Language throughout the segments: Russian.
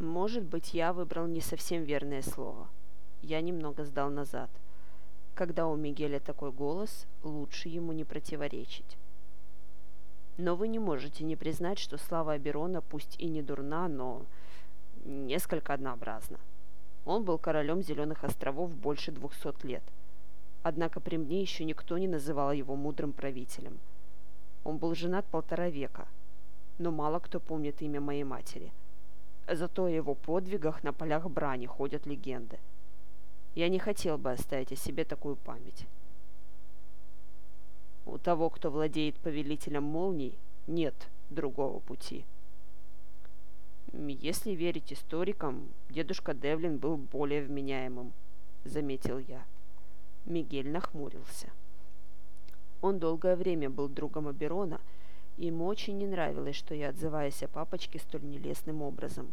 Может быть, я выбрал не совсем верное слово. Я немного сдал назад. Когда у Мигеля такой голос, лучше ему не противоречить. Но вы не можете не признать, что слава Аберона пусть и не дурна, но несколько однообразна. Он был королем Зеленых островов больше двухсот лет. Однако при мне еще никто не называл его мудрым правителем. Он был женат полтора века, но мало кто помнит имя моей матери. Зато о его подвигах на полях брани ходят легенды. Я не хотел бы оставить о себе такую память. У того, кто владеет повелителем молний, нет другого пути. Если верить историкам, дедушка Девлин был более вменяемым, заметил я. Мигель нахмурился. Он долгое время был другом Аберона, ему очень не нравилось, что я отзываюсь о папочке столь нелестным образом.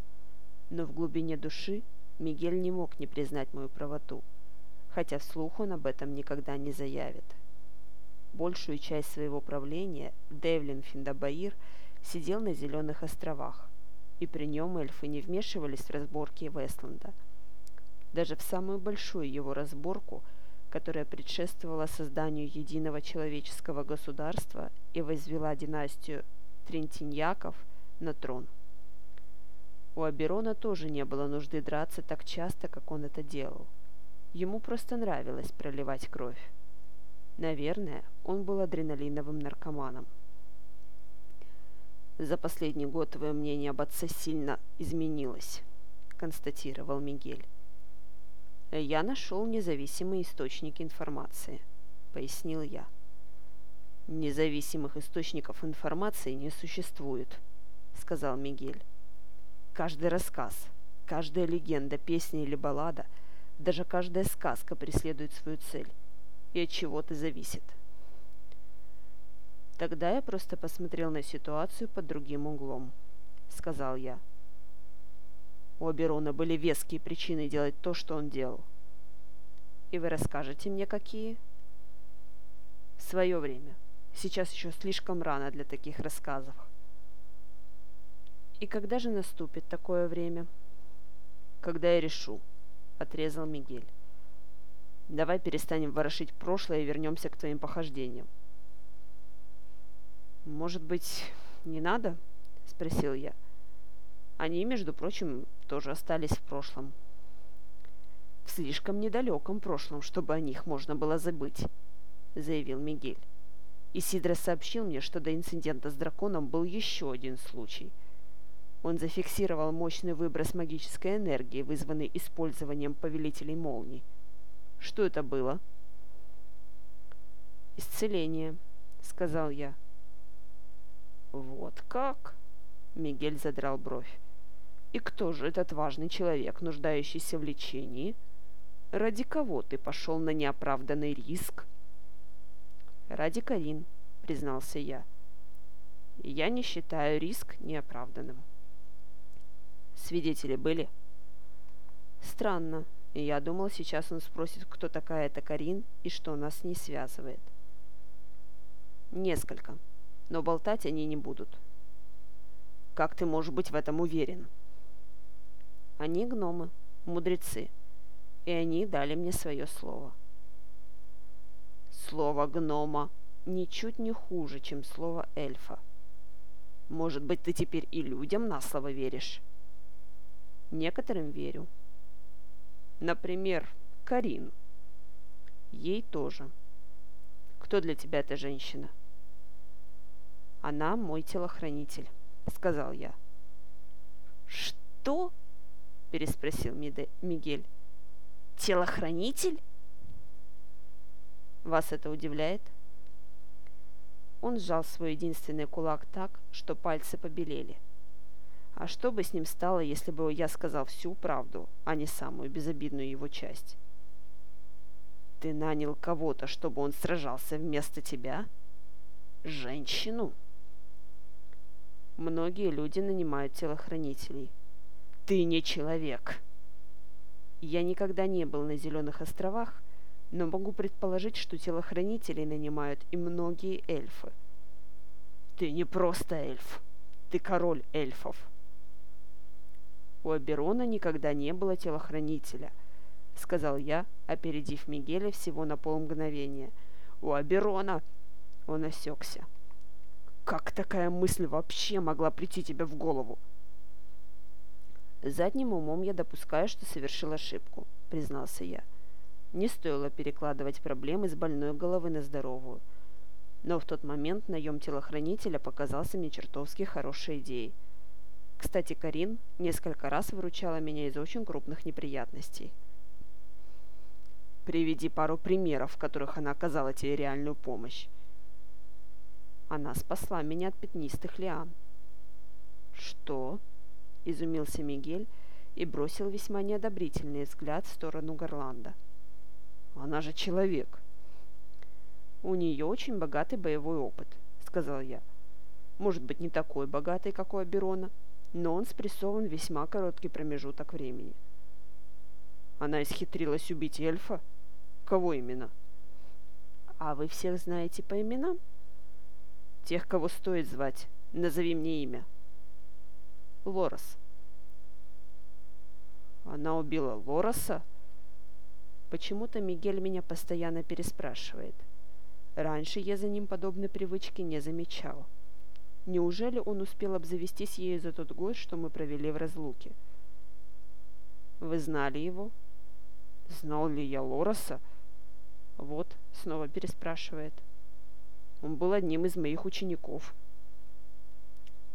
Но в глубине души Мигель не мог не признать мою правоту, хотя вслух он об этом никогда не заявит. Большую часть своего правления Девлин Финдабаир сидел на Зеленых островах, и при нем эльфы не вмешивались в разборки Вестланда. Даже в самую большую его разборку, которая предшествовала созданию единого человеческого государства и возвела династию Трентиньяков на трон. У Аберона тоже не было нужды драться так часто, как он это делал. Ему просто нравилось проливать кровь. Наверное, он был адреналиновым наркоманом. «За последний год твое мнение об отце сильно изменилось», – констатировал Мигель. «Я нашел независимые источники информации», – пояснил я. «Независимых источников информации не существует», – сказал Мигель. «Каждый рассказ, каждая легенда, песня или баллада, даже каждая сказка преследует свою цель и от чего-то зависит. Тогда я просто посмотрел на ситуацию под другим углом, сказал я. У Аберона были веские причины делать то, что он делал. И вы расскажете мне, какие? В свое время. Сейчас еще слишком рано для таких рассказов. И когда же наступит такое время? Когда я решу, отрезал Мигель. Давай перестанем ворошить прошлое и вернемся к твоим похождениям. «Может быть, не надо?» – спросил я. Они, между прочим, тоже остались в прошлом. В слишком недалеком прошлом, чтобы о них можно было забыть, заявил Мигель. И Сидра сообщил мне, что до инцидента с драконом был еще один случай. Он зафиксировал мощный выброс магической энергии, вызванный использованием повелителей молний. Что это было? «Исцеление», — сказал я. «Вот как?» — Мигель задрал бровь. «И кто же этот важный человек, нуждающийся в лечении? Ради кого ты пошел на неоправданный риск?» «Ради Карин», — признался я. «Я не считаю риск неоправданным». «Свидетели были?» «Странно. Я думал, сейчас он спросит, кто такая эта Карин и что нас с ней связывает». «Несколько», но болтать они не будут. Как ты можешь быть в этом уверен? Они гномы, мудрецы, и они дали мне свое слово. Слово гнома ничуть не хуже, чем слово эльфа. Может быть, ты теперь и людям на слово веришь? Некоторым верю. Например, Карин. Ей тоже. Кто для тебя эта женщина? — она мой телохранитель», — сказал я. «Что?» — переспросил Миде Мигель. «Телохранитель?» «Вас это удивляет?» Он сжал свой единственный кулак так, что пальцы побелели. А что бы с ним стало, если бы я сказал всю правду, а не самую безобидную его часть? «Ты нанял кого-то, чтобы он сражался вместо тебя?» «Женщину?» Многие люди нанимают телохранителей. Ты не человек. Я никогда не был на Зеленых островах, но могу предположить, что телохранителей нанимают и многие эльфы. Ты не просто эльф. Ты король эльфов. У Аберона никогда не было телохранителя, сказал я, опередив Мигеля всего на полмгновения. У Аберона! Он осекся. Как такая мысль вообще могла прийти тебе в голову? Задним умом я допускаю, что совершил ошибку, признался я. Не стоило перекладывать проблемы с больной головы на здоровую. Но в тот момент наем телохранителя показался мне чертовски хорошей идеей. Кстати, Карин несколько раз выручала меня из очень крупных неприятностей. Приведи пару примеров, в которых она оказала тебе реальную помощь. Она спасла меня от пятнистых лиан. «Что?» – изумился Мигель и бросил весьма неодобрительный взгляд в сторону Горланда. «Она же человек!» «У нее очень богатый боевой опыт», – сказал я. «Может быть, не такой богатый, как у Аберона, но он спрессован в весьма короткий промежуток времени». «Она исхитрилась убить эльфа? Кого именно?» «А вы всех знаете по именам?» Тех, кого стоит звать. Назови мне имя. Лорас. Она убила Лороса? Почему-то Мигель меня постоянно переспрашивает. Раньше я за ним подобной привычки не замечал. Неужели он успел обзавестись ею за тот год, что мы провели в разлуке? Вы знали его? Знал ли я Лороса? Вот, снова переспрашивает. Он был одним из моих учеников.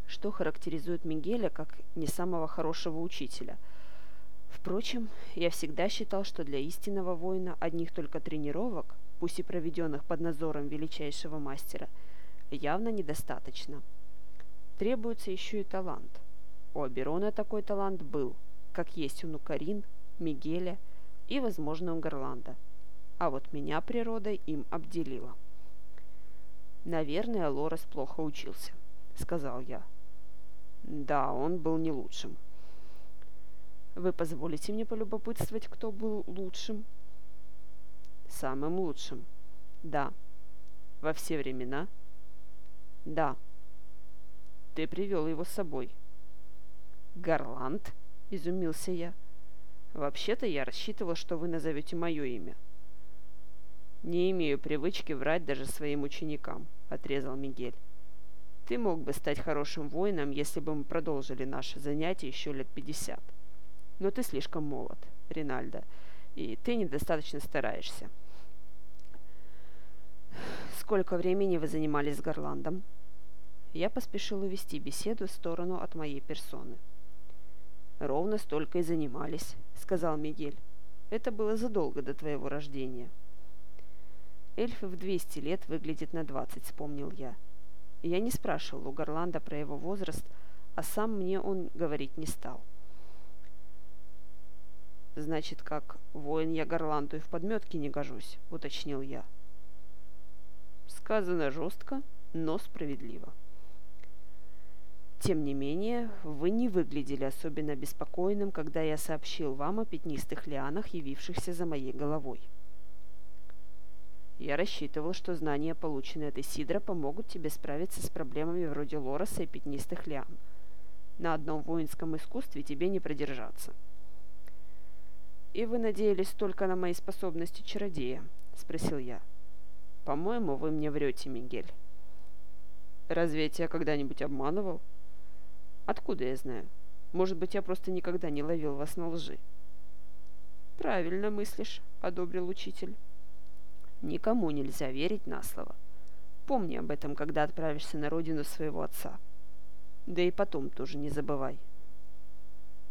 Что характеризует Мигеля как не самого хорошего учителя. Впрочем, я всегда считал, что для истинного воина одних только тренировок, пусть и проведенных под надзором величайшего мастера, явно недостаточно. Требуется еще и талант. У Аберона такой талант был, как есть у Нукарин, Мигеля и, возможно, у Гарланда. А вот меня природа им обделила. «Наверное, Лорес плохо учился», — сказал я. «Да, он был не лучшим». «Вы позволите мне полюбопытствовать, кто был лучшим?» «Самым лучшим. Да. Во все времена?» «Да. Ты привел его с собой». «Гарланд?» — изумился я. «Вообще-то я рассчитывал, что вы назовете мое имя». «Не имею привычки врать даже своим ученикам», — отрезал Мигель. «Ты мог бы стать хорошим воином, если бы мы продолжили наше занятие еще лет пятьдесят. Но ты слишком молод, Ринальдо, и ты недостаточно стараешься». «Сколько времени вы занимались с Горландом?» Я поспешил увести беседу в сторону от моей персоны. «Ровно столько и занимались», — сказал Мигель. «Это было задолго до твоего рождения». Эльф в 200 лет выглядит на 20, вспомнил я. Я не спрашивал у Горланда про его возраст, а сам мне он говорить не стал. «Значит, как воин я Горланду и в подметке не гожусь», — уточнил я. Сказано жестко, но справедливо. Тем не менее, вы не выглядели особенно беспокойным, когда я сообщил вам о пятнистых лианах, явившихся за моей головой. Я рассчитывал, что знания, полученные от Исидра, помогут тебе справиться с проблемами вроде лороса и пятнистых лиан. На одном воинском искусстве тебе не продержаться. «И вы надеялись только на мои способности чародея?» – спросил я. «По-моему, вы мне врете, Мигель». «Разве я тебя когда-нибудь обманывал?» «Откуда я знаю? Может быть, я просто никогда не ловил вас на лжи?» «Правильно мыслишь», — одобрил учитель. Никому нельзя верить на слово. Помни об этом, когда отправишься на родину своего отца. Да и потом тоже не забывай.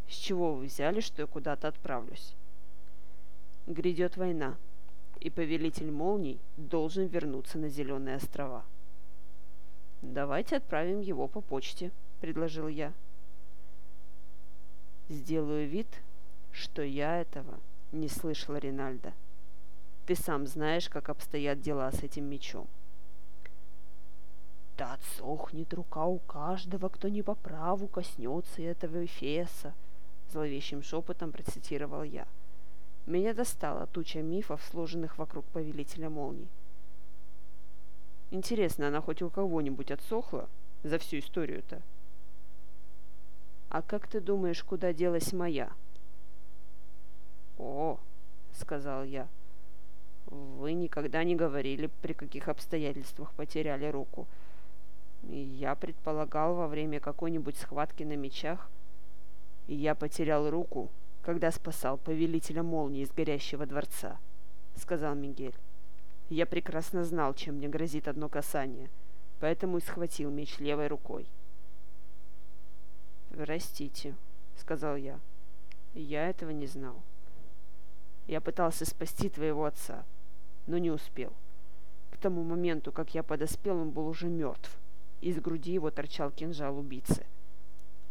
С чего вы взяли, что я куда-то отправлюсь? Грядет война, и повелитель молний должен вернуться на Зеленые острова. «Давайте отправим его по почте», — предложил я. «Сделаю вид, что я этого не слышала Ринальда. Ты сам знаешь, как обстоят дела с этим мечом. Да отсохнет рука у каждого, кто не по праву коснется этого Эфеса, зловещим шепотом процитировал я. Меня достала туча мифов, сложенных вокруг повелителя молний. Интересно, она хоть у кого-нибудь отсохла за всю историю-то? «А как ты думаешь, куда делась моя?» «О!» — сказал я. «Вы никогда не говорили, при каких обстоятельствах потеряли руку. Я предполагал во время какой-нибудь схватки на мечах. И я потерял руку, когда спасал повелителя молнии из горящего дворца», — сказал Мигель. «Я прекрасно знал, чем мне грозит одно касание, поэтому и схватил меч левой рукой». «Простите», — сказал я. «Я этого не знал». Я пытался спасти твоего отца, но не успел. К тому моменту, как я подоспел, он был уже мертв. Из груди его торчал кинжал убийцы.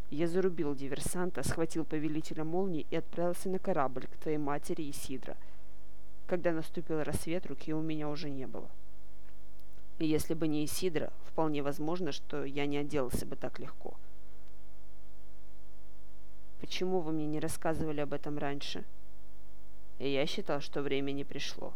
Я зарубил диверсанта, схватил повелителя молнии и отправился на корабль к твоей матери Исидра. Когда наступил рассвет, руки у меня уже не было. И если бы не Исидра, вполне возможно, что я не отделался бы так легко. Почему вы мне не рассказывали об этом раньше?» и я считал, что время не пришло.